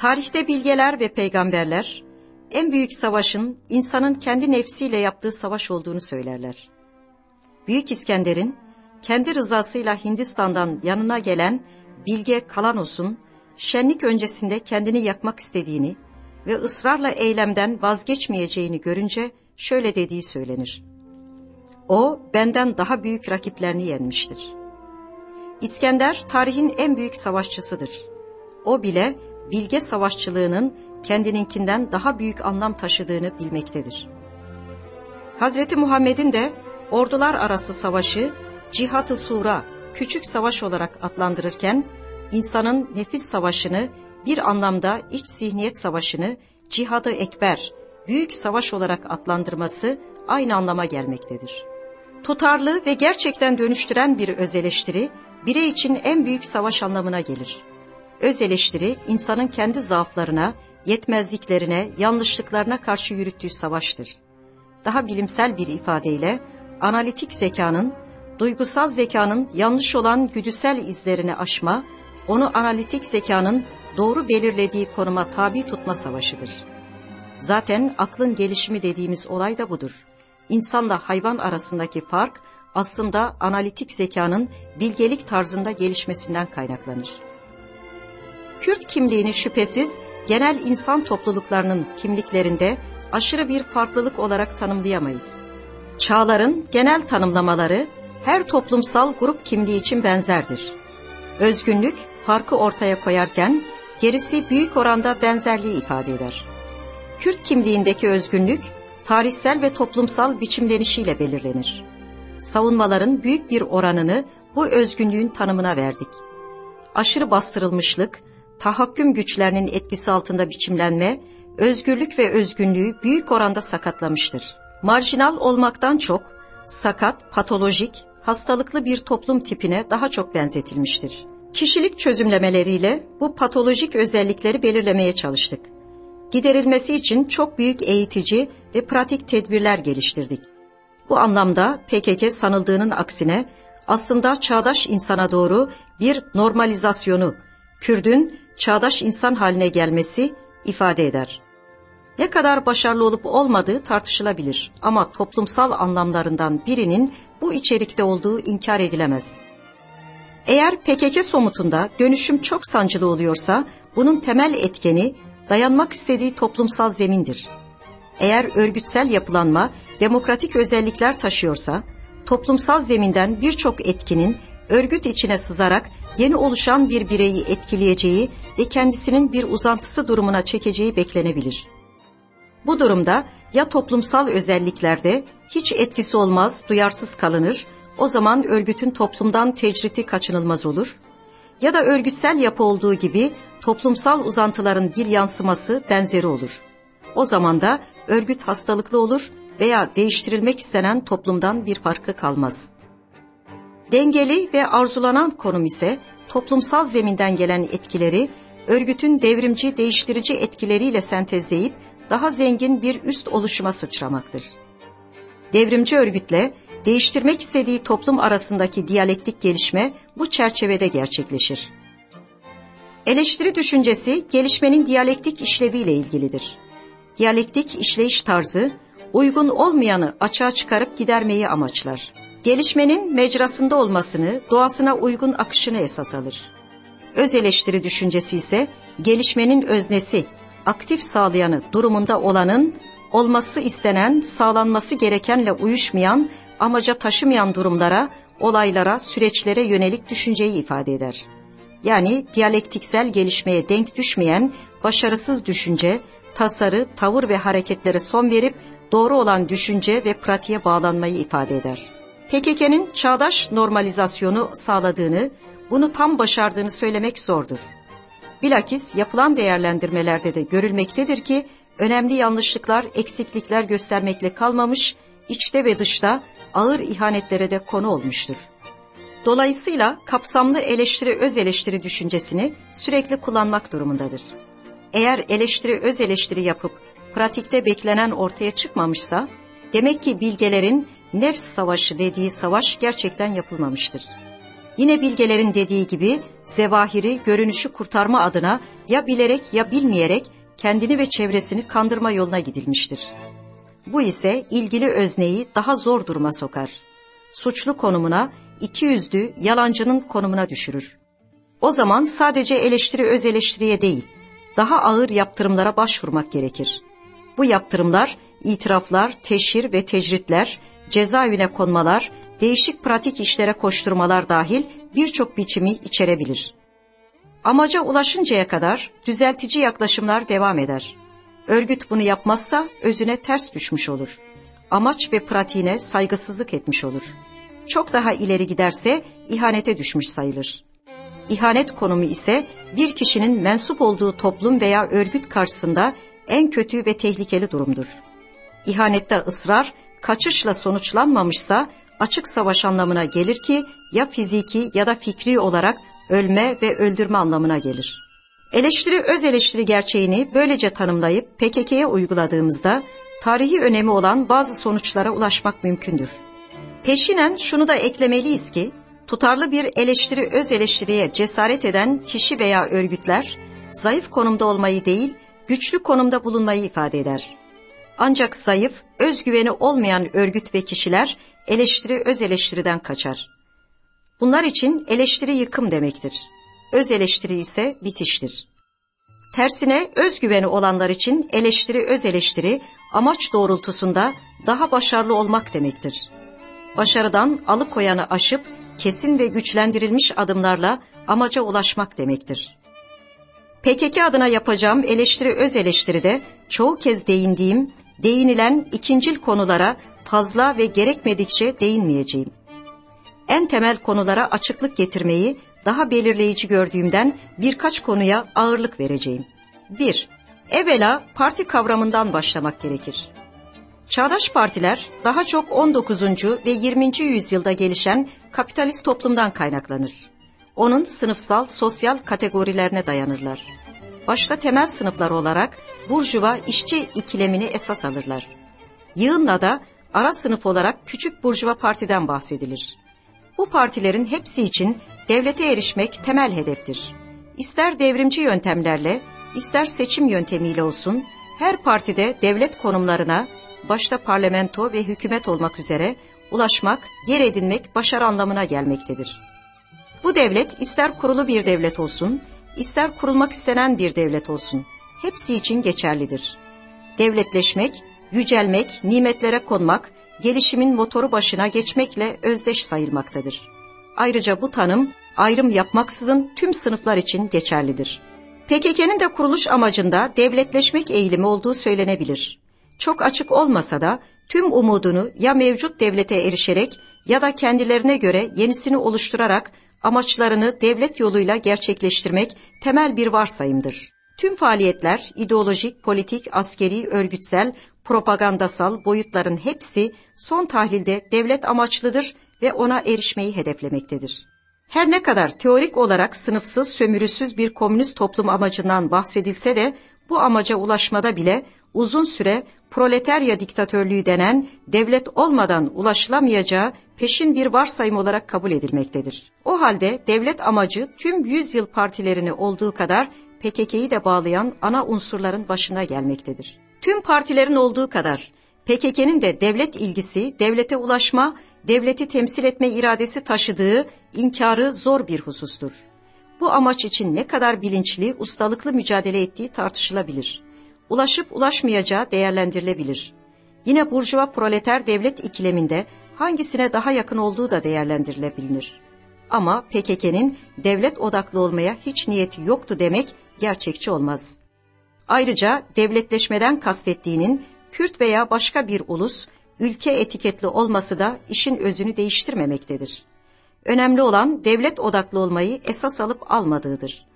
Tarihte bilgeler ve peygamberler en büyük savaşın insanın kendi nefsiyle yaptığı savaş olduğunu söylerler. Büyük İskender'in kendi rızasıyla Hindistan'dan yanına gelen Bilge Kalanos'un şenlik öncesinde kendini yakmak istediğini ve ısrarla eylemden vazgeçmeyeceğini görünce şöyle dediği söylenir. O benden daha büyük rakiplerini yenmiştir. İskender tarihin en büyük savaşçısıdır. O bile bilge savaşçılığının kendininkinden daha büyük anlam taşıdığını bilmektedir. Hazreti Muhammed'in de ordular arası savaşı cihat-ı sura, küçük savaş olarak adlandırırken, insanın nefis savaşını bir anlamda iç zihniyet savaşını cihadı ekber, büyük savaş olarak adlandırması aynı anlama gelmektedir. Tutarlı ve gerçekten dönüştüren bir öz eleştiri, birey için en büyük savaş anlamına gelir. Öz eleştiri, insanın kendi zaaflarına, yetmezliklerine, yanlışlıklarına karşı yürüttüğü savaştır. Daha bilimsel bir ifadeyle, analitik zekanın, duygusal zekanın yanlış olan güdüsel izlerini aşma, onu analitik zekanın doğru belirlediği konuma tabi tutma savaşıdır. Zaten aklın gelişimi dediğimiz olay da budur. İnsanla hayvan arasındaki fark aslında analitik zekanın bilgelik tarzında gelişmesinden kaynaklanır. Kürt kimliğini şüphesiz genel insan topluluklarının kimliklerinde aşırı bir farklılık olarak tanımlayamayız. Çağların genel tanımlamaları her toplumsal grup kimliği için benzerdir. Özgünlük farkı ortaya koyarken gerisi büyük oranda benzerliği ifade eder. Kürt kimliğindeki özgünlük tarihsel ve toplumsal biçimlenişiyle belirlenir. Savunmaların büyük bir oranını bu özgünlüğün tanımına verdik. Aşırı bastırılmışlık, tahakküm güçlerinin etkisi altında biçimlenme, özgürlük ve özgünlüğü büyük oranda sakatlamıştır. Marjinal olmaktan çok, sakat, patolojik, hastalıklı bir toplum tipine daha çok benzetilmiştir. Kişilik çözümlemeleriyle bu patolojik özellikleri belirlemeye çalıştık. Giderilmesi için çok büyük eğitici ve pratik tedbirler geliştirdik. Bu anlamda PKK sanıldığının aksine aslında çağdaş insana doğru bir normalizasyonu, Kürdün çağdaş insan haline gelmesi ifade eder. Ne kadar başarılı olup olmadığı tartışılabilir ama toplumsal anlamlarından birinin bu içerikte olduğu inkar edilemez. Eğer PKK somutunda dönüşüm çok sancılı oluyorsa bunun temel etkeni dayanmak istediği toplumsal zemindir. Eğer örgütsel yapılanma demokratik özellikler taşıyorsa toplumsal zeminden birçok etkinin örgüt içine sızarak yeni oluşan bir bireyi etkileyeceği ve kendisinin bir uzantısı durumuna çekeceği beklenebilir. Bu durumda ya toplumsal özelliklerde hiç etkisi olmaz, duyarsız kalınır, o zaman örgütün toplumdan tecriti kaçınılmaz olur. Ya da örgütsel yapı olduğu gibi toplumsal uzantıların bir yansıması benzeri olur. O zaman da örgüt hastalıklı olur veya değiştirilmek istenen toplumdan bir farkı kalmaz. Dengeli ve arzulanan konum ise toplumsal zeminden gelen etkileri örgütün devrimci değiştirici etkileriyle sentezleyip daha zengin bir üst oluşuma sıçramaktır. Devrimci örgütle değiştirmek istediği toplum arasındaki diyalektik gelişme bu çerçevede gerçekleşir. Eleştiri düşüncesi gelişmenin diyalektik işleviyle ilgilidir. Diyalektik işleyiş tarzı uygun olmayanı açığa çıkarıp gidermeyi amaçlar. Gelişmenin mecrasında olmasını, doğasına uygun akışını esas alır. Öz eleştiri düşüncesi ise gelişmenin öznesi, aktif sağlayanı durumunda olanın olması istenen, sağlanması gerekenle uyuşmayan, amaca taşımayan durumlara, olaylara, süreçlere yönelik düşünceyi ifade eder. Yani diyalektiksel gelişmeye denk düşmeyen, başarısız düşünce, tasarı, tavır ve hareketlere son verip doğru olan düşünce ve pratiğe bağlanmayı ifade eder. PKK'nın çağdaş normalizasyonu sağladığını, bunu tam başardığını söylemek zordur. Bilakis yapılan değerlendirmelerde de görülmektedir ki önemli yanlışlıklar, eksiklikler göstermekle kalmamış, içte ve dışta ağır ihanetlere de konu olmuştur. Dolayısıyla kapsamlı eleştiri öz eleştiri düşüncesini sürekli kullanmak durumundadır. Eğer eleştiri öz eleştiri yapıp pratikte beklenen ortaya çıkmamışsa, demek ki bilgelerin nefs savaşı dediği savaş gerçekten yapılmamıştır. Yine bilgelerin dediği gibi zevahiri, görünüşü kurtarma adına ya bilerek ya bilmeyerek kendini ve çevresini kandırma yoluna gidilmiştir. Bu ise ilgili özneyi daha zor duruma sokar. Suçlu konumuna, iki yüzlü, yalancının konumuna düşürür. O zaman sadece eleştiri öz eleştiriye değil, daha ağır yaptırımlara başvurmak gerekir. Bu yaptırımlar, itiraflar, teşhir ve tecritler, cezaevine konmalar, değişik pratik işlere koşturmalar dahil birçok biçimi içerebilir. Amaca ulaşıncaya kadar düzeltici yaklaşımlar devam eder. Örgüt bunu yapmazsa özüne ters düşmüş olur. Amaç ve pratiğine saygısızlık etmiş olur. Çok daha ileri giderse ihanete düşmüş sayılır. İhanet konumu ise bir kişinin mensup olduğu toplum veya örgüt karşısında en kötü ve tehlikeli durumdur. İhanette ısrar, kaçışla sonuçlanmamışsa açık savaş anlamına gelir ki ya fiziki ya da fikri olarak ölme ve öldürme anlamına gelir. Eleştiri öz eleştiri gerçeğini böylece tanımlayıp PKK'ye uyguladığımızda tarihi önemi olan bazı sonuçlara ulaşmak mümkündür. Peşinen şunu da eklemeliyiz ki tutarlı bir eleştiri öz eleştiriye cesaret eden kişi veya örgütler zayıf konumda olmayı değil güçlü konumda bulunmayı ifade eder. Ancak zayıf, özgüveni olmayan örgüt ve kişiler eleştiri öz eleştiriden kaçar. Bunlar için eleştiri yıkım demektir. Öz eleştiri ise bitiştir. Tersine özgüveni olanlar için eleştiri öz eleştiri amaç doğrultusunda daha başarılı olmak demektir. Başarıdan alıkoyanı aşıp kesin ve güçlendirilmiş adımlarla amaca ulaşmak demektir. PKK adına yapacağım eleştiri öz eleştiride çoğu kez değindiğim, değinilen ikincil konulara fazla ve gerekmedikçe değinmeyeceğim. En temel konulara açıklık getirmeyi daha belirleyici gördüğümden birkaç konuya ağırlık vereceğim. 1. Evvela parti kavramından başlamak gerekir. Çağdaş partiler daha çok 19. ve 20. yüzyılda gelişen kapitalist toplumdan kaynaklanır. Onun sınıfsal, sosyal kategorilerine dayanırlar. Başta temel sınıflar olarak burjuva işçi ikilemini esas alırlar. Yığınla da ara sınıf olarak küçük burjuva partiden bahsedilir. Bu partilerin hepsi için devlete erişmek temel hedeftir. İster devrimci yöntemlerle, ister seçim yöntemiyle olsun, her partide devlet konumlarına, başta parlamento ve hükümet olmak üzere ulaşmak, yer edinmek başarı anlamına gelmektedir. Bu devlet ister kurulu bir devlet olsun, ister kurulmak istenen bir devlet olsun, hepsi için geçerlidir. Devletleşmek, yücelmek, nimetlere konmak, gelişimin motoru başına geçmekle özdeş sayılmaktadır. Ayrıca bu tanım ayrım yapmaksızın tüm sınıflar için geçerlidir. PKK'nın da kuruluş amacında devletleşmek eğilimi olduğu söylenebilir. Çok açık olmasa da tüm umudunu ya mevcut devlete erişerek ya da kendilerine göre yenisini oluşturarak amaçlarını devlet yoluyla gerçekleştirmek temel bir varsayımdır. Tüm faaliyetler ideolojik, politik, askeri, örgütsel, propagandasal boyutların hepsi son tahlilde devlet amaçlıdır ve ona erişmeyi hedeflemektedir. Her ne kadar teorik olarak sınıfsız, sömürüsüz bir komünist toplum amacından bahsedilse de bu amaca ulaşmada bile uzun süre proletarya diktatörlüğü denen devlet olmadan ulaşılamayacağı peşin bir varsayım olarak kabul edilmektedir. O halde devlet amacı tüm yüzyıl partilerini olduğu kadar PKK'yı de bağlayan ana unsurların başına gelmektedir. Tüm partilerin olduğu kadar PKK'nın de devlet ilgisi, devlete ulaşma, devleti temsil etme iradesi taşıdığı inkarı zor bir husustur. Bu amaç için ne kadar bilinçli, ustalıklı mücadele ettiği tartışılabilir. Ulaşıp ulaşmayacağı değerlendirilebilir. Yine burjuva proleter devlet ikileminde hangisine daha yakın olduğu da değerlendirilebilir. Ama PKK'nin devlet odaklı olmaya hiç niyeti yoktu demek gerçekçi olmaz. Ayrıca devletleşmeden kastettiğinin Kürt veya başka bir ulus, ülke etiketli olması da işin özünü değiştirmemektedir. Önemli olan devlet odaklı olmayı esas alıp almadığıdır.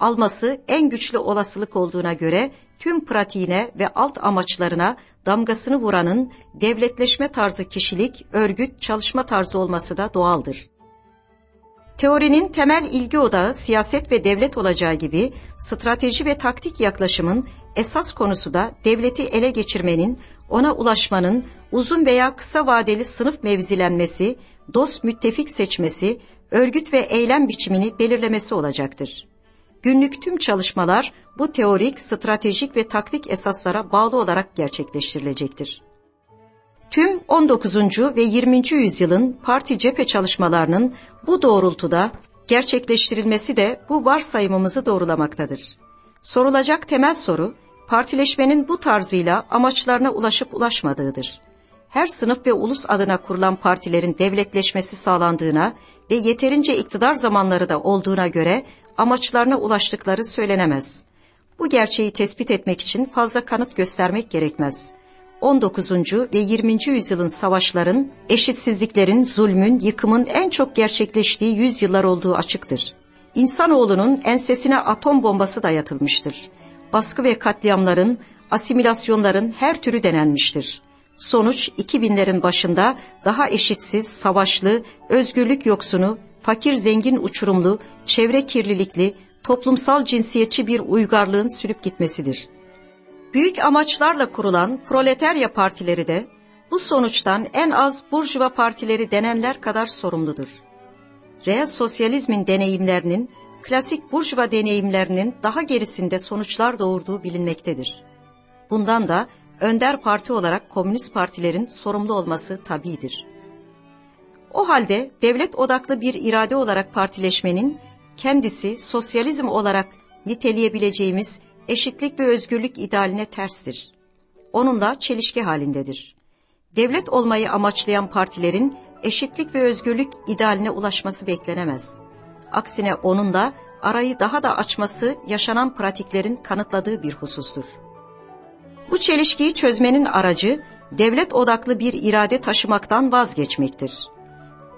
Alması en güçlü olasılık olduğuna göre tüm pratiğine ve alt amaçlarına damgasını vuranın devletleşme tarzı kişilik, örgüt, çalışma tarzı olması da doğaldır. Teorinin temel ilgi odağı siyaset ve devlet olacağı gibi strateji ve taktik yaklaşımın esas konusu da devleti ele geçirmenin, ona ulaşmanın uzun veya kısa vadeli sınıf mevzilenmesi, dost müttefik seçmesi, örgüt ve eylem biçimini belirlemesi olacaktır. Günlük tüm çalışmalar bu teorik, stratejik ve taktik esaslara bağlı olarak gerçekleştirilecektir. Tüm 19. ve 20. yüzyılın parti cephe çalışmalarının bu doğrultuda gerçekleştirilmesi de bu varsayımımızı doğrulamaktadır. Sorulacak temel soru, partileşmenin bu tarzıyla amaçlarına ulaşıp ulaşmadığıdır. Her sınıf ve ulus adına kurulan partilerin devletleşmesi sağlandığına ve yeterince iktidar zamanları da olduğuna göre amaçlarına ulaştıkları söylenemez. Bu gerçeği tespit etmek için fazla kanıt göstermek gerekmez. 19. ve 20. yüzyılın savaşların, eşitsizliklerin, zulmün, yıkımın en çok gerçekleştiği yüzyıllar olduğu açıktır. İnsanoğlunun ensesine atom bombası dayatılmıştır. Baskı ve katliamların, asimilasyonların her türü denenmiştir. Sonuç 2000'lerin başında daha eşitsiz, savaşlı, özgürlük yoksunu, fakir zengin uçurumlu, çevre kirlilikli, toplumsal cinsiyetçi bir uygarlığın sürüp gitmesidir. Büyük amaçlarla kurulan proletarya partileri de bu sonuçtan en az burjuva partileri denenler kadar sorumludur. Reel sosyalizmin deneyimlerinin, klasik burjuva deneyimlerinin daha gerisinde sonuçlar doğurduğu bilinmektedir. Bundan da önder parti olarak komünist partilerin sorumlu olması tabidir. O halde devlet odaklı bir irade olarak partileşmenin kendisi sosyalizm olarak niteleyebileceğimiz eşitlik ve özgürlük idealine terstir. Onunla çelişki halindedir. Devlet olmayı amaçlayan partilerin eşitlik ve özgürlük idealine ulaşması beklenemez. Aksine onunla arayı daha da açması yaşanan pratiklerin kanıtladığı bir husustur. Bu çelişkiyi çözmenin aracı devlet odaklı bir irade taşımaktan vazgeçmektir.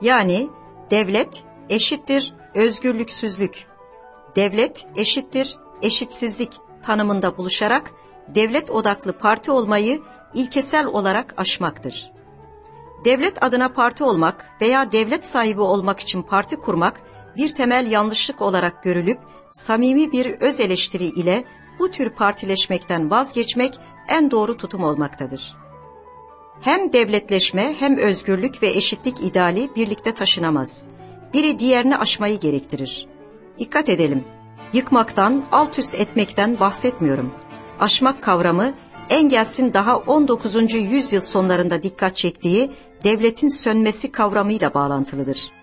Yani devlet eşittir özgürlüksüzlük, devlet eşittir eşitsizlik tanımında buluşarak devlet odaklı parti olmayı ilkesel olarak aşmaktır. Devlet adına parti olmak veya devlet sahibi olmak için parti kurmak bir temel yanlışlık olarak görülüp samimi bir öz eleştiri ile bu tür partileşmekten vazgeçmek en doğru tutum olmaktadır. Hem devletleşme hem özgürlük ve eşitlik ideali birlikte taşınamaz. Biri diğerini aşmayı gerektirir. Dikkat edelim. Yıkmaktan, alt üst etmekten bahsetmiyorum. Aşmak kavramı Engels'in daha 19. yüzyıl sonlarında dikkat çektiği devletin sönmesi kavramıyla bağlantılıdır.